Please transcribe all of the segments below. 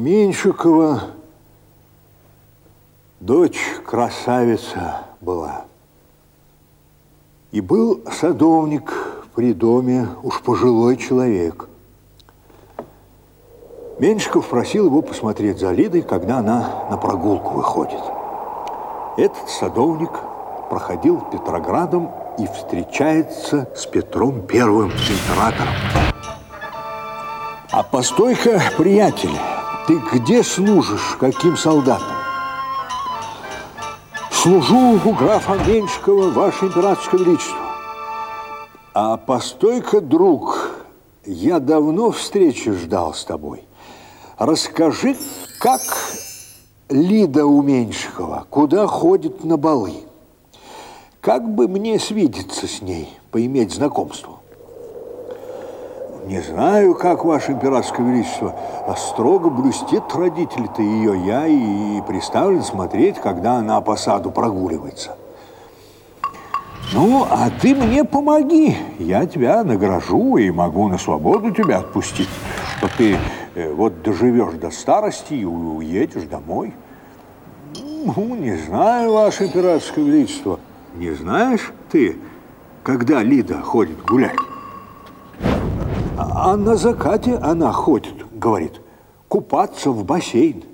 Меньшикова дочь красавица была. И был садовник при доме, уж пожилой человек. Меньшиков просил его посмотреть за Лидой, когда она на прогулку выходит. Этот садовник проходил Петроградом и встречается с Петром Первым императором. А постой-ка, приятель, ты где служишь, каким солдатом? Служу у графа Меньшикова, ваше императорское величество. А постой-ка, друг, я давно встречи ждал с тобой. Расскажи, как Лида у Меньшикова, куда ходит на балы? Как бы мне свидеться с ней, поиметь знакомство? Не знаю, как, Ваше Императорское Величество, а строго блюстит родители-то ее я и приставлен смотреть, когда она по саду прогуливается. Ну, а ты мне помоги, я тебя награжу и могу на свободу тебя отпустить, что ты э, вот доживешь до старости и уедешь домой. Ну, не знаю, Ваше Императорское Величество, не знаешь ты, когда Лида ходит гулять? А на закате она ходит, говорит, купаться в бассейн.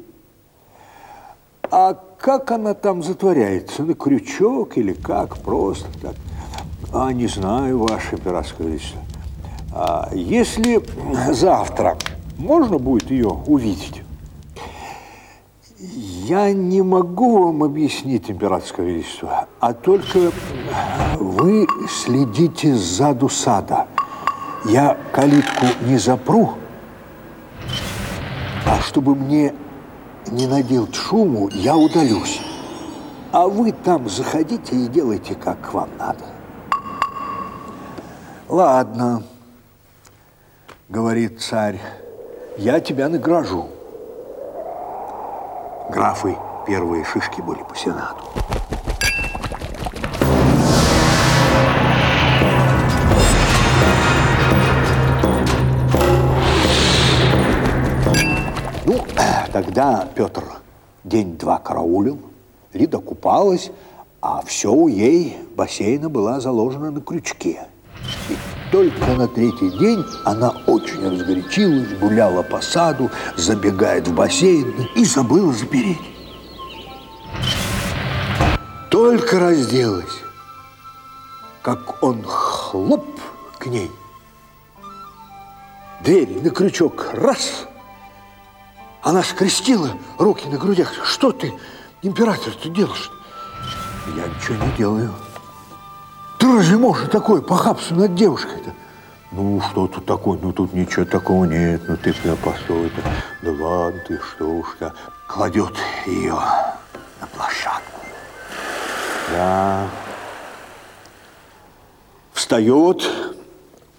А как она там затворяется? На крючок или как? Просто так? А не знаю, Ваше Императорское Величество. А если завтра можно будет ее увидеть? Я не могу вам объяснить, Императорское Величество, а только вы следите сзаду сада. Я калитку не запру, а чтобы мне не наделать шуму, я удалюсь. А вы там заходите и делайте, как вам надо. Ладно, говорит царь, я тебя награжу. Графы первые шишки были по сенату. Тогда Петр день-два караулил, Лида купалась, а все у ей бассейна была заложена на крючке. И только на третий день она очень разгорячилась, гуляла по саду, забегает в бассейн и забыла запереть. Только разделась, как он хлоп к ней. Дверь на крючок раз. Она скрестила руки на грудях. Что ты, император, ты делаешь? Я ничего не делаю. Ты разве можешь такое похабство над девушкой-то? Ну, что тут такое? Ну, тут ничего такого нет. Ну, ты прям постой -то. Да ладно ты, что уж-то. Кладет ее на площадку. Да. Встает,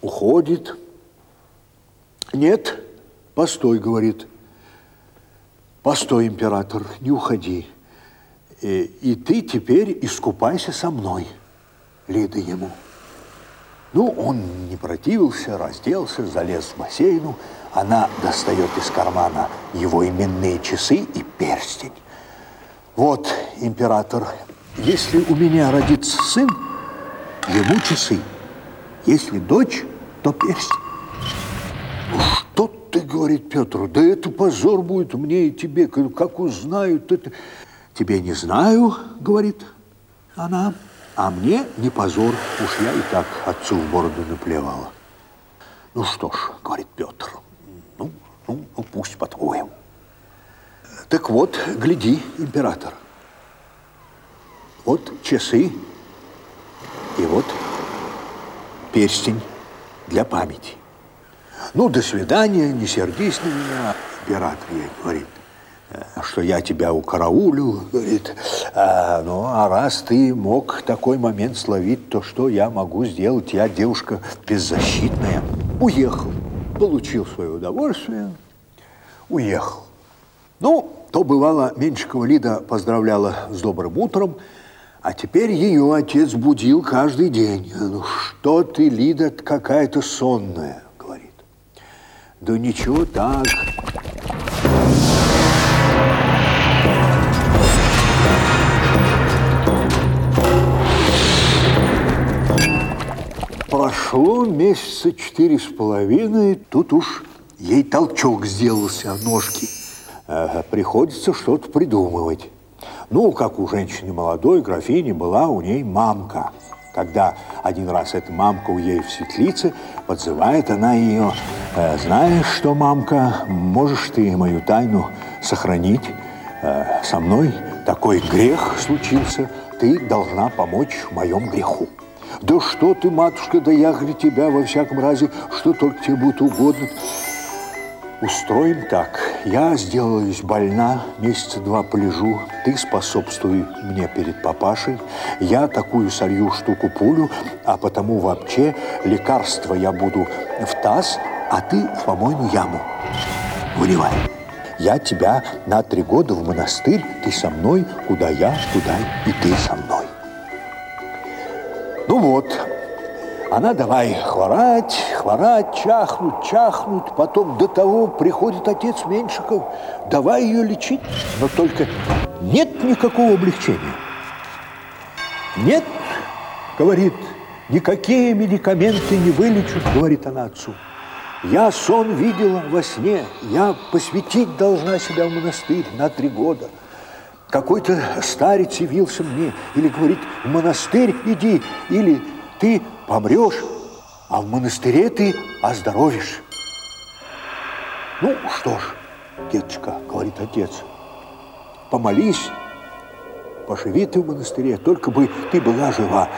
уходит. Нет, постой, говорит. Постой, император, не уходи. И, и ты теперь искупайся со мной. Лида ему. Ну, он не противился, разделся, залез в бассейну. Она достает из кармана его именные часы и перстень. Вот, император, если у меня родится сын, ему часы. Если дочь, то перстень. Что ты, говорит Петр, да это позор будет мне и тебе, как узнают это. Тебе не знаю, говорит она. А мне не позор, уж я и так отцу в бороду наплевала. Ну что ж, говорит Петр, ну, ну, ну пусть по-твоему. Так вот, гляди, император. Вот часы и вот перстень для памяти. Ну, до свидания, не сердись на меня, император ей говорит что я тебя укараулил, говорит, а, ну, а раз ты мог такой момент словить, то что я могу сделать? Я девушка беззащитная. Уехал, получил свое удовольствие, уехал. Ну, то бывало, Меньшикова Лида поздравляла с добрым утром, а теперь ее отец будил каждый день. Ну, что ты, Лида, какая-то сонная. Да ничего так. Прошло месяца четыре с половиной, тут уж ей толчок сделался в ножки. Приходится что-то придумывать. Ну, как у женщины молодой, графини была у ней мамка – когда один раз эта мамка у ей в светлице, подзывает она ее, э, знаешь что, мамка, можешь ты мою тайну сохранить? Э, со мной такой грех случился, ты должна помочь в моем греху. Да что ты, матушка, да я для тебя во всяком разе, что только тебе будет угодно. Устроим так. Я сделаюсь больна, месяца два полежу, ты способствуй мне перед папашей, я такую солью штуку пулю, а потому вообще лекарство я буду в таз, а ты в помойную яму. Выливай. Я тебя на три года в монастырь, ты со мной, куда я, туда и ты со мной. Ну вот, она давай хворать, хворать, чахнуть, чахнуть. Потом до того приходит отец Меньшиков. Давай ее лечить, но только нет никакого облегчения. Нет, говорит, никакие медикаменты не вылечат, говорит она отцу. Я сон видела во сне, я посвятить должна себя в монастырь на три года. Какой-то старец явился мне, или говорит, в монастырь иди, или ты помрешь, а в монастыре ты оздоровишь. Ну, что ж, деточка, говорит отец, помолись, поживи ты в монастыре, только бы ты была жива.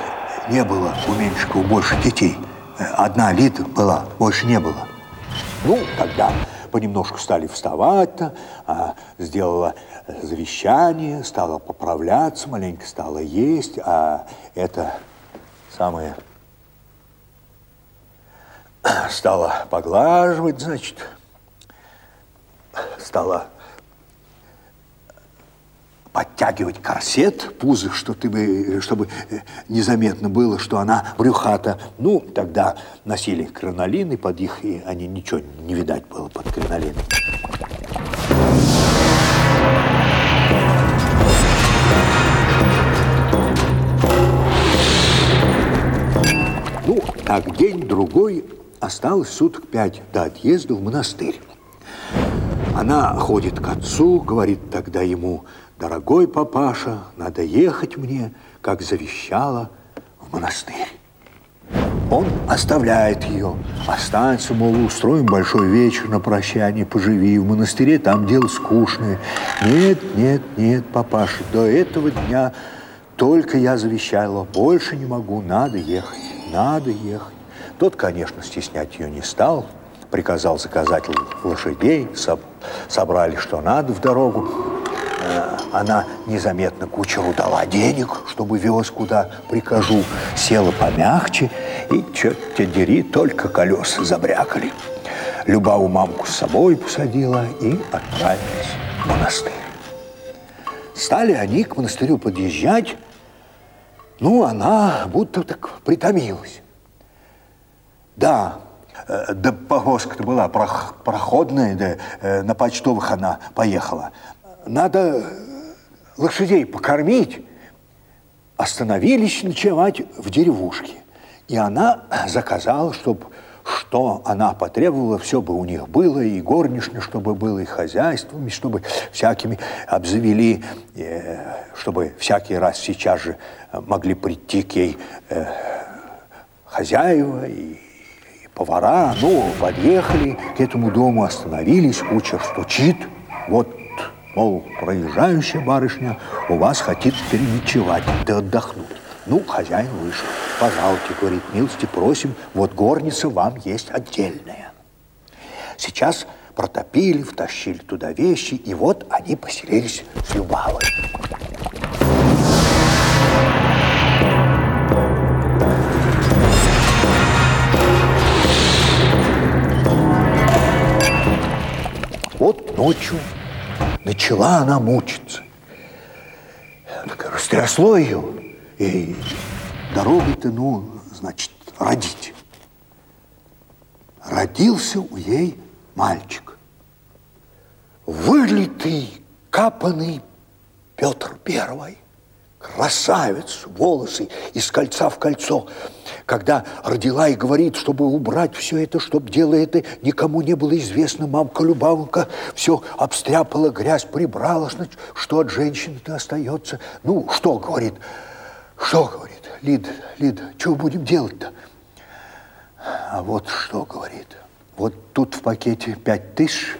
Не было у Меньшикова больше детей. Одна Лида была, больше не было. Ну, тогда понемножку стали вставать-то, а сделала завещание, стала поправляться, маленько стала есть, а это самое стала поглаживать, значит, стала подтягивать корсет, пузо, что ты бы, чтобы незаметно было, что она брюхата. Ну, тогда носили кранолины под их, и они ничего не видать было под кранолином. Так день-другой осталось суток пять до отъезда в монастырь. Она ходит к отцу, говорит тогда ему, дорогой папаша, надо ехать мне, как завещала, в монастырь. Он оставляет ее. Останься, мол, устроим большой вечер на прощание, поживи в монастыре, там дело скучное. Нет, нет, нет, папаша, до этого дня только я завещала, больше не могу, надо ехать, надо ехать. Тот, конечно, стеснять ее не стал, приказал заказать лошадей, собрали, что надо в дорогу. Э, она незаметно кучеру дала денег, чтобы вез куда прикажу, села помягче, и, черт те дери, только колеса забрякали. Любаву мамку с собой посадила и отправились в монастырь. Стали они к монастырю подъезжать, ну, она будто так притомилась. Да, э, да повозка-то была проходная, да э, на почтовых она поехала. Надо лошадей покормить. Остановились ночевать в деревушке. И она заказала, чтобы что она потребовала, все бы у них было, и горничная, чтобы было, и хозяйствами, чтобы всякими обзавели, э, чтобы всякий раз сейчас же могли прийти к ей хозяева и повара, ну, подъехали к этому дому, остановились, кучер стучит, вот, мол, проезжающая барышня у вас хотит переночевать, да отдохнуть. Ну, хозяин вышел. Пожалуйте, говорит, милости просим, вот горница вам есть отдельная. Сейчас протопили, втащили туда вещи, и вот они поселились с Любавой. Вот ночью начала она мучиться. Растрясло ее, и дорогой-то, ну, значит, родить. Родился у ей мальчик. Вылитый, капанный Петр Первый. Красавец, волосы из кольца в кольцо. Когда родила и говорит, чтобы убрать все это, чтобы дело это никому не было известно, мамка Любавка все обстряпала, грязь прибрала, значит, что от женщины-то остается. Ну, что, говорит, что, говорит, Лида, Лида, что будем делать-то? А вот что, говорит, вот тут в пакете пять тысяч,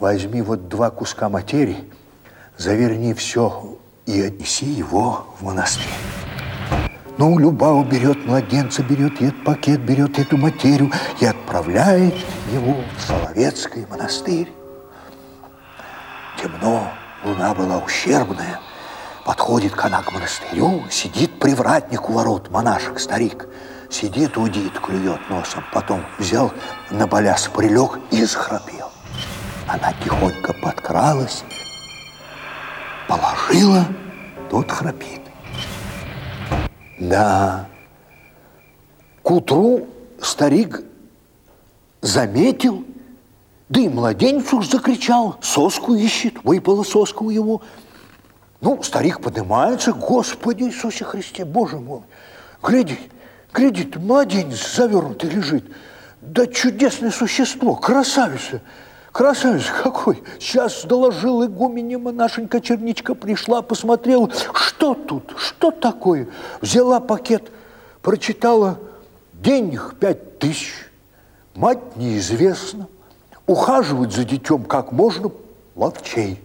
возьми вот два куска материи, заверни все и отнеси его в монастырь. Ну, Любава берет младенца, берет этот пакет, берет эту материю и отправляет его в Соловецкий монастырь. Темно, луна была ущербная. Подходит она к монастырю, сидит привратник у ворот, монашек, старик. Сидит, удит, клюет носом. Потом взял на баляс, прилег и захрапел. Она тихонько подкралась, положила, тот храпит. Да, к утру старик заметил, да и младенец уж закричал, соску ищет, выпала соска у его. Ну, старик поднимается, Господи Иисусе Христе, Боже мой, гляди, гляди, младенец завернутый лежит. Да чудесное существо, красавица. Красавец какой! Сейчас доложил игумене монашенька Черничка, пришла, посмотрела, что тут, что такое. Взяла пакет, прочитала, денег пять тысяч, мать неизвестна, ухаживать за детем как можно ловчей.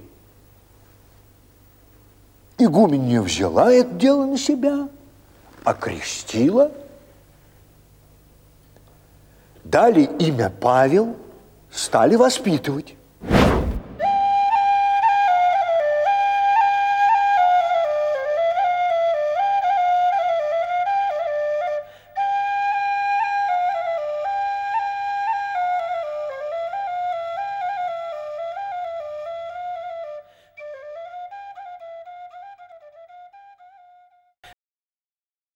Игуменья взяла это дело на себя, окрестила, дали имя Павел – стали воспитывать.